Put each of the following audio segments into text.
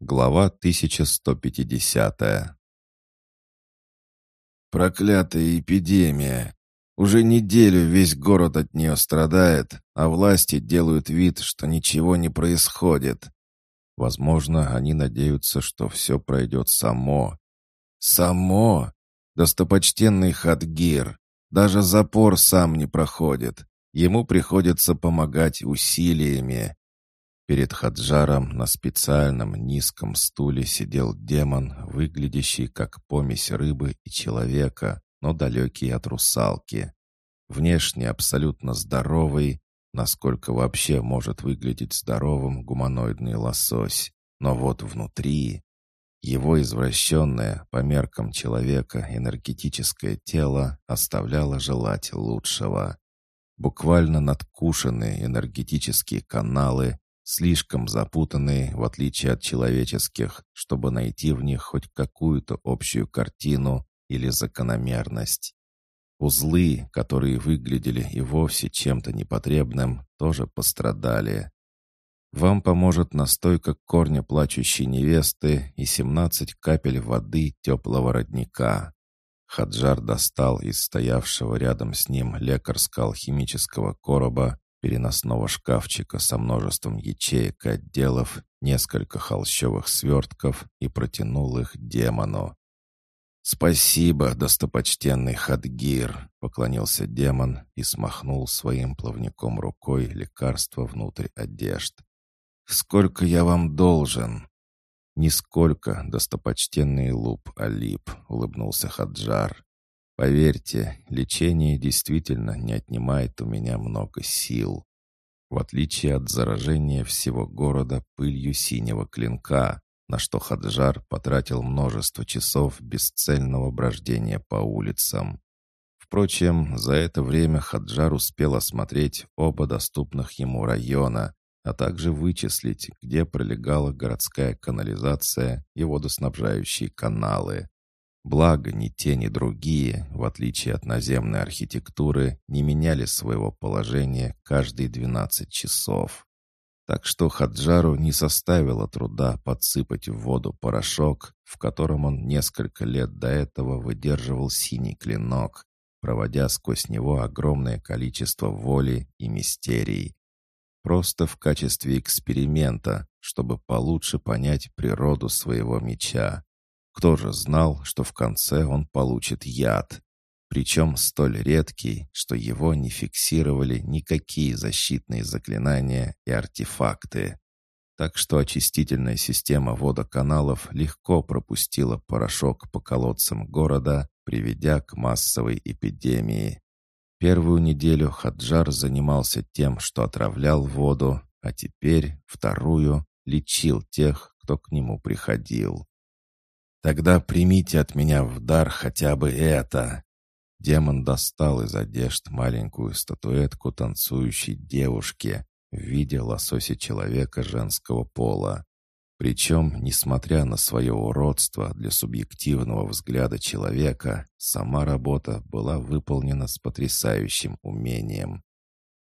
Глава 1150 Проклятая эпидемия. Уже неделю весь город от нее страдает, а власти делают вид, что ничего не происходит. Возможно, они надеются, что все пройдет само. Само? Достопочтенный Хадгир. Даже запор сам не проходит. Ему приходится помогать усилиями. Перед Хаджаром на специальном низком стуле сидел демон, выглядящий как помесь рыбы и человека, но далекий от русалки. Внешне абсолютно здоровый, насколько вообще может выглядеть здоровым гуманоидный лосось. Но вот внутри... Его извращенное, по меркам человека, энергетическое тело оставляло желать лучшего. Буквально надкушенные энергетические каналы слишком запутанные, в отличие от человеческих, чтобы найти в них хоть какую-то общую картину или закономерность. Узлы, которые выглядели и вовсе чем-то непотребным, тоже пострадали. Вам поможет настойка корня плачущей невесты и 17 капель воды теплого родника. Хаджар достал из стоявшего рядом с ним лекарского алхимического короба переносного шкафчика со множеством ячеек отделов, несколько холщовых свертков и протянул их демону. «Спасибо, достопочтенный Хадгир!» — поклонился демон и смахнул своим плавником рукой лекарство внутрь одежд. «Сколько я вам должен?» «Нисколько, достопочтенный луп Алип», — улыбнулся Хаджар. Поверьте, лечение действительно не отнимает у меня много сил. В отличие от заражения всего города пылью синего клинка, на что Хаджар потратил множество часов бесцельного брождения по улицам. Впрочем, за это время Хаджар успел осмотреть оба доступных ему района, а также вычислить, где пролегала городская канализация и водоснабжающие каналы. Благо, ни те, ни другие, в отличие от наземной архитектуры, не меняли своего положения каждые 12 часов. Так что Хаджару не составило труда подсыпать в воду порошок, в котором он несколько лет до этого выдерживал синий клинок, проводя сквозь него огромное количество воли и мистерий. Просто в качестве эксперимента, чтобы получше понять природу своего меча. Кто же знал, что в конце он получит яд? Причем столь редкий, что его не фиксировали никакие защитные заклинания и артефакты. Так что очистительная система водоканалов легко пропустила порошок по колодцам города, приведя к массовой эпидемии. Первую неделю Хаджар занимался тем, что отравлял воду, а теперь, вторую, лечил тех, кто к нему приходил. Тогда примите от меня в дар хотя бы это». Демон достал из одежд маленькую статуэтку танцующей девушки в виде лосося человека женского пола. Причем, несмотря на свое уродство для субъективного взгляда человека, сама работа была выполнена с потрясающим умением.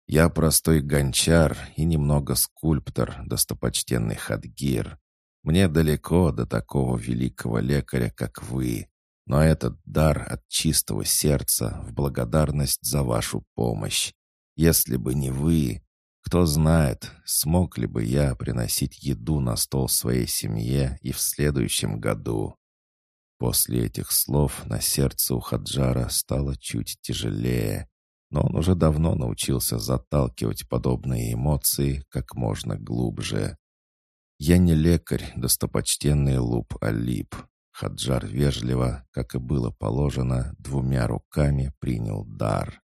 «Я простой гончар и немного скульптор, достопочтенный Хадгир. Мне далеко до такого великого лекаря, как вы, но этот дар от чистого сердца в благодарность за вашу помощь. Если бы не вы, кто знает, смог ли бы я приносить еду на стол своей семье и в следующем году. После этих слов на сердце у Хаджара стало чуть тяжелее, но он уже давно научился заталкивать подобные эмоции как можно глубже. «Я не лекарь, достопочтенный Луп Алип». Хаджар вежливо, как и было положено, двумя руками принял дар.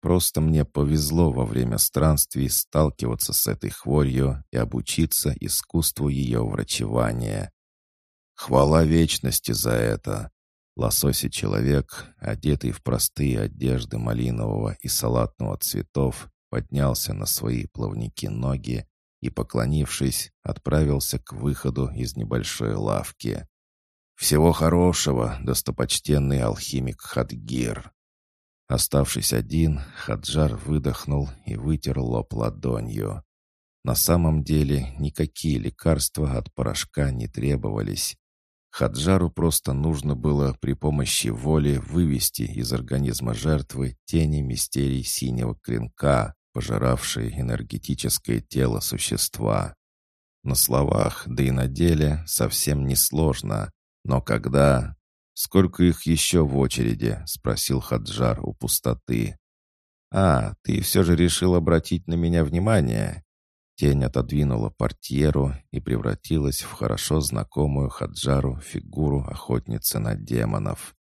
Просто мне повезло во время странствий сталкиваться с этой хворью и обучиться искусству ее врачевания. Хвала вечности за это. Лососи человек, одетый в простые одежды малинового и салатного цветов, поднялся на свои плавники ноги и, поклонившись, отправился к выходу из небольшой лавки. «Всего хорошего, достопочтенный алхимик Хадгир!» Оставшись один, Хаджар выдохнул и вытер лоб ладонью. На самом деле никакие лекарства от порошка не требовались. Хаджару просто нужно было при помощи воли вывести из организма жертвы тени мистерий синего клинка, пожиравшие энергетическое тело существа. На словах, да и на деле совсем не сложно, но когда... «Сколько их еще в очереди?» — спросил Хаджар у пустоты. «А, ты все же решил обратить на меня внимание?» Тень отодвинула портьеру и превратилась в хорошо знакомую Хаджару фигуру охотницы на демонов.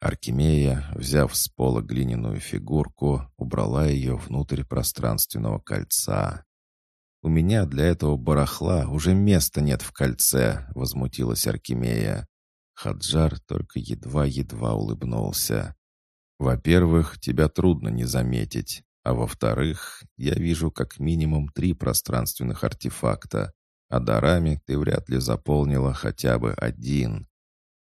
Аркемия, взяв с пола глиняную фигурку, убрала ее внутрь пространственного кольца. «У меня для этого барахла уже места нет в кольце», — возмутилась Аркемия. Хаджар только едва-едва улыбнулся. «Во-первых, тебя трудно не заметить. А во-вторых, я вижу как минимум три пространственных артефакта, а дарами ты вряд ли заполнила хотя бы один.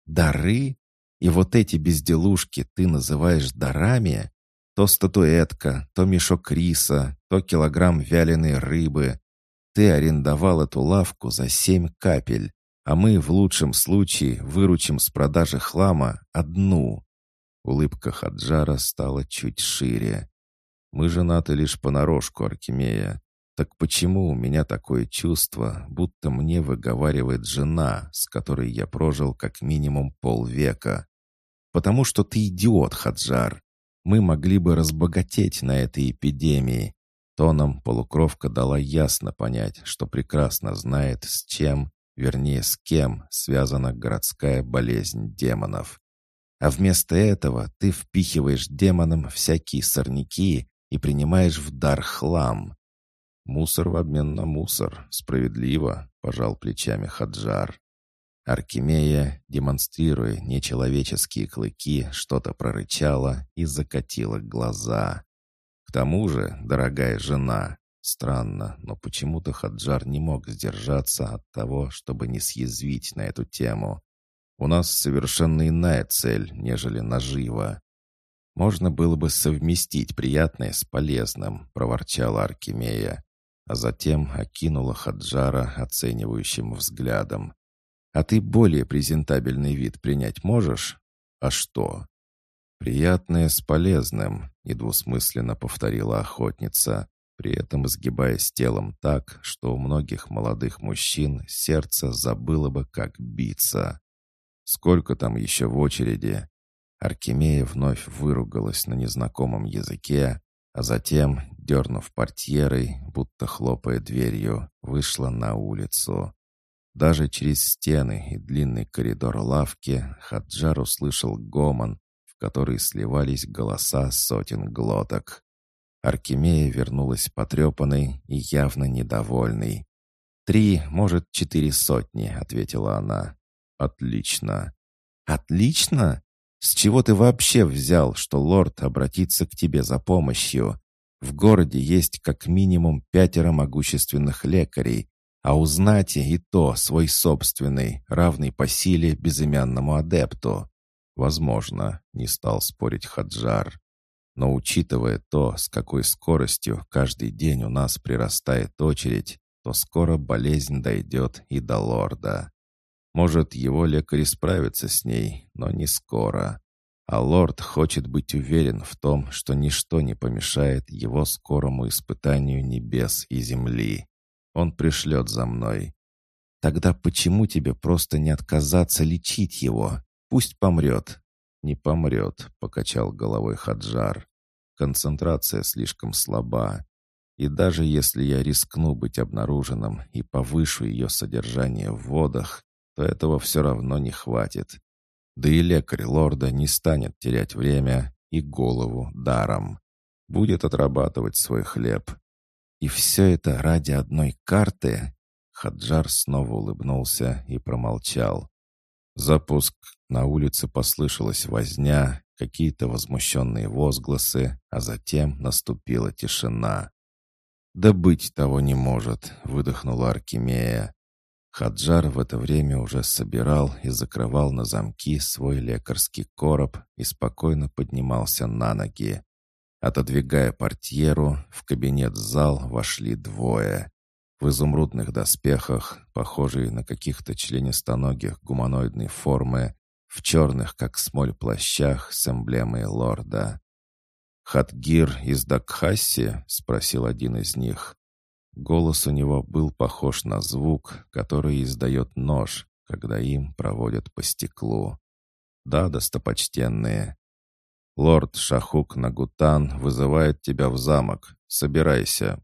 Дары? И вот эти безделушки ты называешь дарами? То статуэтка, то мешок риса, то килограмм вяленой рыбы. Ты арендовал эту лавку за семь капель, а мы в лучшем случае выручим с продажи хлама одну. Улыбка Хаджара стала чуть шире. Мы женаты лишь понарошку, Аркемия. Так почему у меня такое чувство, будто мне выговаривает жена, с которой я прожил как минимум полвека? Потому что ты идиот, Хаджар. Мы могли бы разбогатеть на этой эпидемии. Тоном полукровка дала ясно понять, что прекрасно знает, с чем, вернее, с кем связана городская болезнь демонов. А вместо этого ты впихиваешь демонам всякие сорняки и принимаешь в дар хлам. Мусор в обмен на мусор. Справедливо, пожал плечами Хаджар. Аркемия, демонстрируя нечеловеческие клыки, что-то прорычала и закатила глаза. К тому же, дорогая жена, странно, но почему-то Хаджар не мог сдержаться от того, чтобы не съязвить на эту тему. У нас совершенно иная цель, нежели нажива. «Можно было бы совместить приятное с полезным», — проворчала Аркемия, а затем окинула Хаджара оценивающим взглядом. «А ты более презентабельный вид принять можешь? А что?» «Приятное с полезным», — недвусмысленно повторила охотница, при этом изгибаясь телом так, что у многих молодых мужчин сердце забыло бы, как биться. «Сколько там еще в очереди?» Аркемия вновь выругалась на незнакомом языке, а затем, дернув портьерой, будто хлопая дверью, вышла на улицу. Даже через стены и длинный коридор лавки Хаджар услышал гомон, в который сливались голоса сотен глоток. Аркемия вернулась потрепанной и явно недовольной. «Три, может, четыре сотни», — ответила она. «Отлично». «Отлично? С чего ты вообще взял, что лорд обратится к тебе за помощью? В городе есть как минимум пятеро могущественных лекарей, а у знати и то свой собственный, равный по силе безымянному адепту. Возможно, не стал спорить Хаджар. Но учитывая то, с какой скоростью каждый день у нас прирастает очередь, то скоро болезнь дойдет и до лорда. Может, его лекари справятся с ней, но не скоро. А лорд хочет быть уверен в том, что ничто не помешает его скорому испытанию небес и земли. Он пришлет за мной. Тогда почему тебе просто не отказаться лечить его? Пусть помрет. Не помрет, покачал головой Хаджар. Концентрация слишком слаба. И даже если я рискну быть обнаруженным и повышу ее содержание в водах, то этого все равно не хватит. Да и лекарь лорда не станет терять время и голову даром. Будет отрабатывать свой хлеб. И все это ради одной карты? Хаджар снова улыбнулся и промолчал. Запуск. На улице послышалась возня, какие-то возмущенные возгласы, а затем наступила тишина. «Да быть того не может», — выдохнула Аркемия. Хаджар в это время уже собирал и закрывал на замки свой лекарский короб и спокойно поднимался на ноги. Отодвигая портьеру, в кабинет-зал вошли двое. в изумрудных доспехах, похожий на каких-то членистоногих гуманоидной формы, в черных, как смоль, плащах с эмблемой лорда. «Хатгир из Дакхасси?» — спросил один из них. Голос у него был похож на звук, который издает нож, когда им проводят по стеклу. «Да, достопочтенные. Лорд Шахук Нагутан вызывает тебя в замок. Собирайся,